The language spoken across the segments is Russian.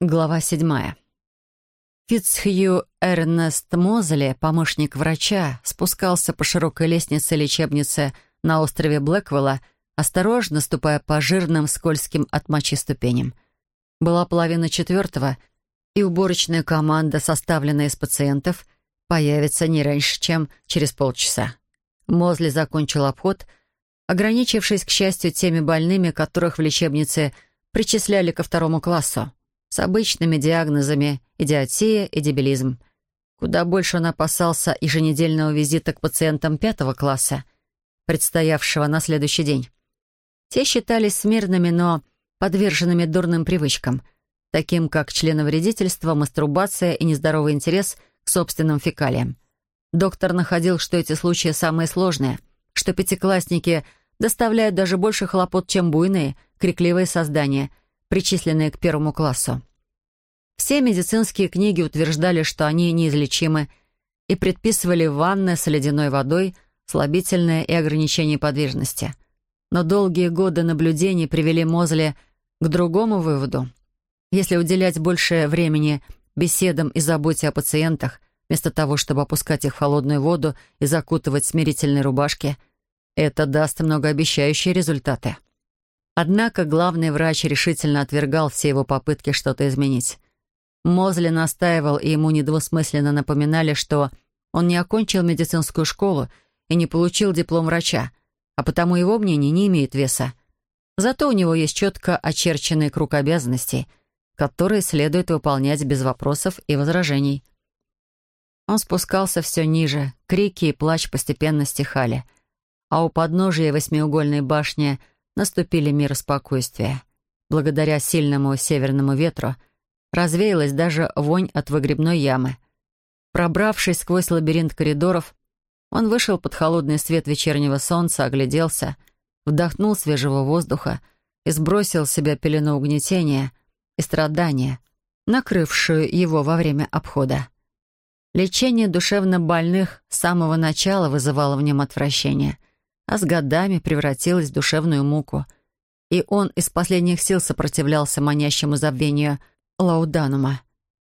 Глава седьмая. Фитцхью Эрнест Мозли, помощник врача, спускался по широкой лестнице лечебницы на острове Блэквелла, осторожно ступая по жирным, скользким от мочи ступеням. Была половина четвертого, и уборочная команда, составленная из пациентов, появится не раньше, чем через полчаса. Мозли закончил обход, ограничившись, к счастью, теми больными, которых в лечебнице причисляли ко второму классу с обычными диагнозами идиотия и дебилизм. Куда больше он опасался еженедельного визита к пациентам пятого класса, предстоявшего на следующий день. Те считались смирными, но подверженными дурным привычкам, таким как членовредительство, мастурбация и нездоровый интерес к собственным фекалиям. Доктор находил, что эти случаи самые сложные, что пятиклассники доставляют даже больше хлопот, чем буйные, крикливые создания — причисленные к первому классу. Все медицинские книги утверждали, что они неизлечимы, и предписывали ванны с ледяной водой, слабительное и ограничение подвижности. Но долгие годы наблюдений привели Мозли к другому выводу. Если уделять больше времени беседам и заботе о пациентах, вместо того, чтобы опускать их в холодную воду и закутывать смирительные рубашки, это даст многообещающие результаты. Однако главный врач решительно отвергал все его попытки что-то изменить. Мозли настаивал, и ему недвусмысленно напоминали, что он не окончил медицинскую школу и не получил диплом врача, а потому его мнение не имеет веса. Зато у него есть четко очерченный круг обязанностей, которые следует выполнять без вопросов и возражений. Он спускался все ниже, крики и плач постепенно стихали, а у подножия восьмиугольной башни — наступили мир и спокойствие. Благодаря сильному северному ветру развеялась даже вонь от выгребной ямы. Пробравшись сквозь лабиринт коридоров, он вышел под холодный свет вечернего солнца, огляделся, вдохнул свежего воздуха и сбросил с себя пелену угнетения и страдания, накрывшую его во время обхода. Лечение душевно больных с самого начала вызывало в нем отвращение — а с годами превратилась в душевную муку. И он из последних сил сопротивлялся манящему забвению лауданума.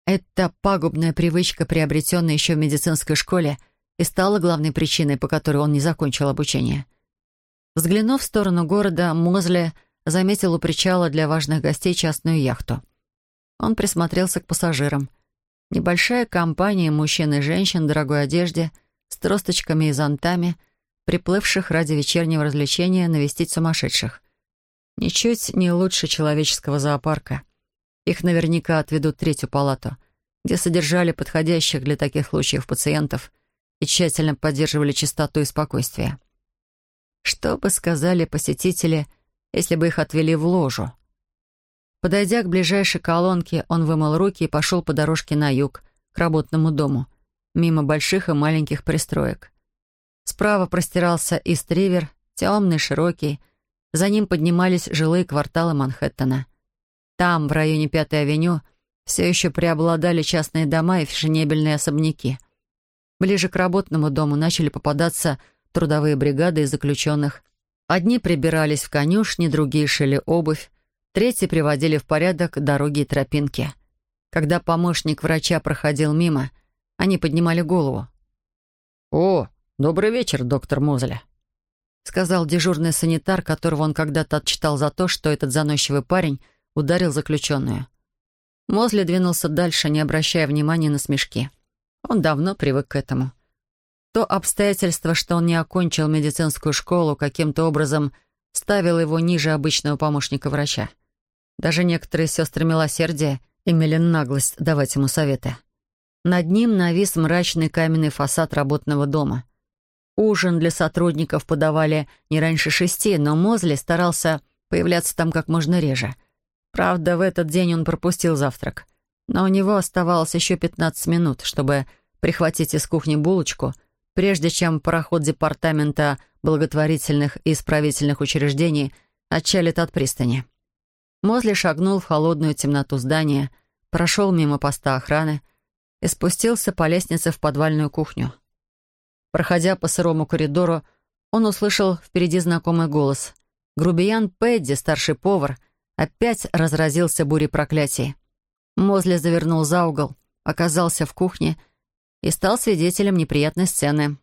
Эта пагубная привычка, приобретенная еще в медицинской школе, и стала главной причиной, по которой он не закончил обучение. Взглянув в сторону города, Мозли заметил у причала для важных гостей частную яхту. Он присмотрелся к пассажирам. Небольшая компания мужчин и женщин в дорогой одежде, с тросточками и зонтами — приплывших ради вечернего развлечения навестить сумасшедших. Ничуть не лучше человеческого зоопарка. Их наверняка отведут в третью палату, где содержали подходящих для таких случаев пациентов и тщательно поддерживали чистоту и спокойствие. Что бы сказали посетители, если бы их отвели в ложу? Подойдя к ближайшей колонке, он вымыл руки и пошел по дорожке на юг, к работному дому, мимо больших и маленьких пристроек. Справа простирался Ист-Ривер, темный, широкий. За ним поднимались жилые кварталы Манхэттена. Там, в районе Пятой авеню, все еще преобладали частные дома и фешенебельные особняки. Ближе к работному дому начали попадаться трудовые бригады из заключенных. Одни прибирались в конюшни, другие шили обувь, третьи приводили в порядок дороги и тропинки. Когда помощник врача проходил мимо, они поднимали голову. «О, «Добрый вечер, доктор Мозеля», — сказал дежурный санитар, которого он когда-то отчитал за то, что этот заносчивый парень ударил заключенную. Мозли двинулся дальше, не обращая внимания на смешки. Он давно привык к этому. То обстоятельство, что он не окончил медицинскую школу, каким-то образом ставило его ниже обычного помощника врача. Даже некоторые сестры милосердия имели наглость давать ему советы. Над ним навис мрачный каменный фасад работного дома — Ужин для сотрудников подавали не раньше шести, но Мозли старался появляться там как можно реже. Правда, в этот день он пропустил завтрак. Но у него оставалось еще 15 минут, чтобы прихватить из кухни булочку, прежде чем пароход департамента благотворительных и исправительных учреждений отчалит от пристани. Мозли шагнул в холодную темноту здания, прошел мимо поста охраны и спустился по лестнице в подвальную кухню. Проходя по сырому коридору, он услышал впереди знакомый голос. Грубиян Пэдди, старший повар, опять разразился бурей проклятий. Мозли завернул за угол, оказался в кухне и стал свидетелем неприятной сцены.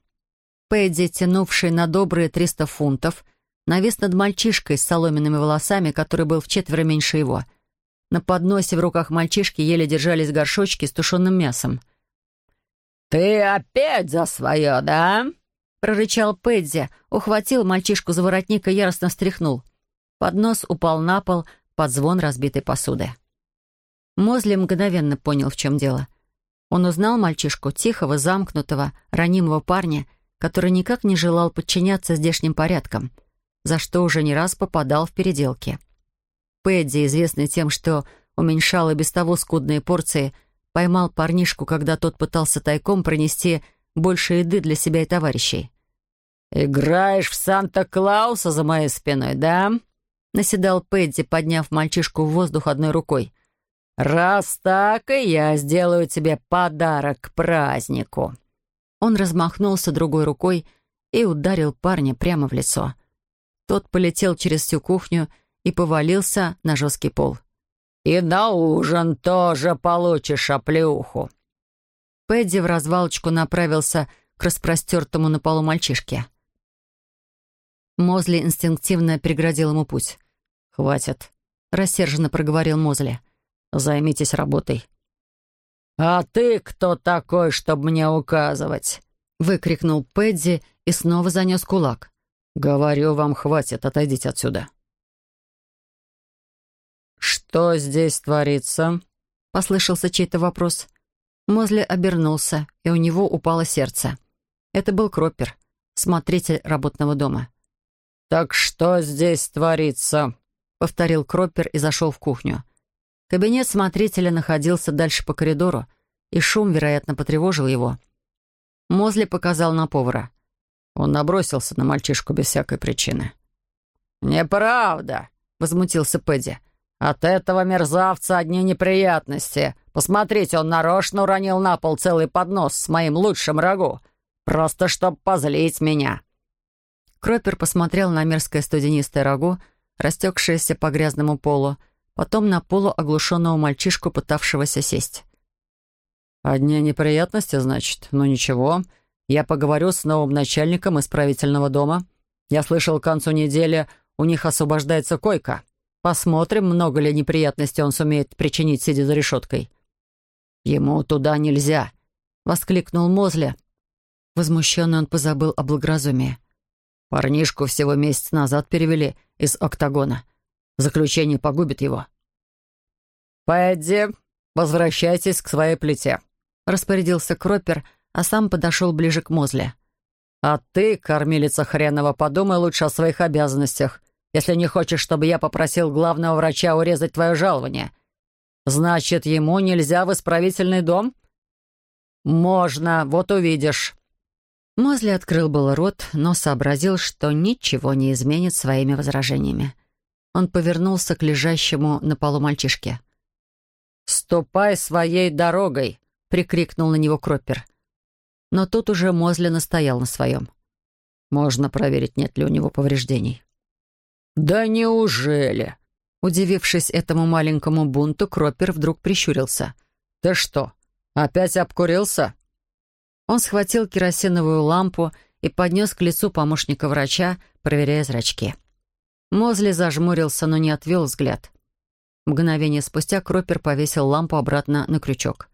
Пэдди, тянувший на добрые триста фунтов, навис над мальчишкой с соломенными волосами, который был в четверо меньше его. На подносе в руках мальчишки еле держались горшочки с тушеным мясом. «Ты опять за свое, да?» — прорычал Пэдди, ухватил мальчишку за воротник и яростно встряхнул. Поднос упал на пол под звон разбитой посуды. Мозли мгновенно понял, в чем дело. Он узнал мальчишку, тихого, замкнутого, ранимого парня, который никак не желал подчиняться здешним порядкам, за что уже не раз попадал в переделки. Пэдди, известный тем, что уменьшал и без того скудные порции, поймал парнишку, когда тот пытался тайком пронести больше еды для себя и товарищей. «Играешь в Санта-Клауса за моей спиной, да?» — наседал Пэдди, подняв мальчишку в воздух одной рукой. «Раз так, и я сделаю тебе подарок к празднику». Он размахнулся другой рукой и ударил парня прямо в лицо. Тот полетел через всю кухню и повалился на жесткий пол. «И на ужин тоже получишь оплеуху». Пэдди в развалочку направился к распростертому на полу мальчишке. Мозли инстинктивно преградил ему путь. «Хватит», — рассерженно проговорил Мозли. Займитесь работой». «А ты кто такой, чтобы мне указывать?» — выкрикнул Пэдди и снова занес кулак. «Говорю вам, хватит, отойдите отсюда». «Что здесь творится?» — послышался чей-то вопрос. Мозли обернулся, и у него упало сердце. Это был Кроппер, смотритель работного дома. «Так что здесь творится?» — повторил Кроппер и зашел в кухню. Кабинет смотрителя находился дальше по коридору, и шум, вероятно, потревожил его. Мозли показал на повара. Он набросился на мальчишку без всякой причины. «Неправда!» — возмутился Пэдди. «От этого мерзавца одни неприятности. Посмотрите, он нарочно уронил на пол целый поднос с моим лучшим рагу. Просто чтоб позлить меня». Кропер посмотрел на мерзкое студенистое рагу, растекшееся по грязному полу, потом на полу оглушенного мальчишку, пытавшегося сесть. «Одни неприятности, значит? Ну ничего. Я поговорю с новым начальником исправительного дома. Я слышал, к концу недели у них освобождается койка. Посмотрим, много ли неприятностей он сумеет причинить, сидя за решеткой». «Ему туда нельзя!» — воскликнул Мозли. Возмущенно он позабыл о благоразумии. «Парнишку всего месяц назад перевели из октагона. Заключение погубит его. «Пэдди, возвращайтесь к своей плите», — распорядился Кроппер, а сам подошел ближе к Мозле. «А ты, кормилица хренова, подумай лучше о своих обязанностях, если не хочешь, чтобы я попросил главного врача урезать твое жалование. Значит, ему нельзя в исправительный дом?» «Можно, вот увидишь». Мозли открыл был рот, но сообразил, что ничего не изменит своими возражениями. Он повернулся к лежащему на полу мальчишке. «Ступай своей дорогой!» — прикрикнул на него Кроппер. Но тут уже Мозли настоял на своем. «Можно проверить, нет ли у него повреждений». «Да неужели?» Удивившись этому маленькому бунту, Кроппер вдруг прищурился. «Ты что, опять обкурился?» Он схватил керосиновую лампу и поднес к лицу помощника врача, проверяя зрачки. Мозли зажмурился, но не отвел взгляд. Мгновение спустя Кропер повесил лампу обратно на крючок.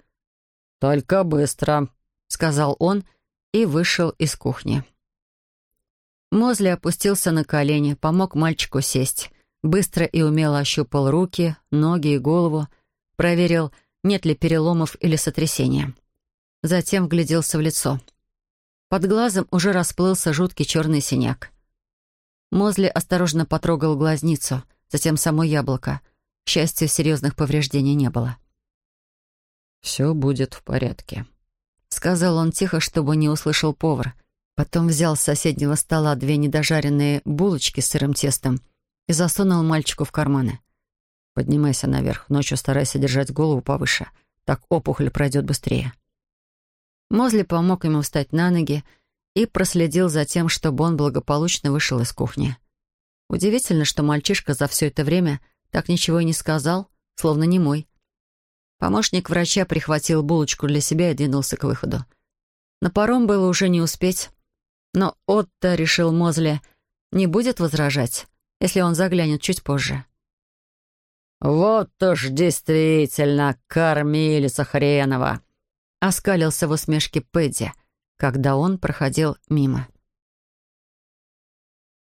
«Только быстро», — сказал он и вышел из кухни. Мозли опустился на колени, помог мальчику сесть, быстро и умело ощупал руки, ноги и голову, проверил, нет ли переломов или сотрясения. Затем вгляделся в лицо. Под глазом уже расплылся жуткий черный синяк. Мозли осторожно потрогал глазницу, затем само яблоко. К счастью, серьезных повреждений не было. «Все будет в порядке», — сказал он тихо, чтобы не услышал повар. Потом взял с соседнего стола две недожаренные булочки с сырым тестом и засунул мальчику в карманы. «Поднимайся наверх, ночью старайся держать голову повыше. Так опухоль пройдет быстрее». Мозли помог ему встать на ноги и проследил за тем, чтобы он благополучно вышел из кухни. Удивительно, что мальчишка за все это время так ничего и не сказал, словно не мой. Помощник врача прихватил булочку для себя и двинулся к выходу. На паром было уже не успеть, но Отто решил Мозли не будет возражать, если он заглянет чуть позже. «Вот уж действительно кормилица хренова!» — оскалился в усмешке Пэдди, когда он проходил мимо.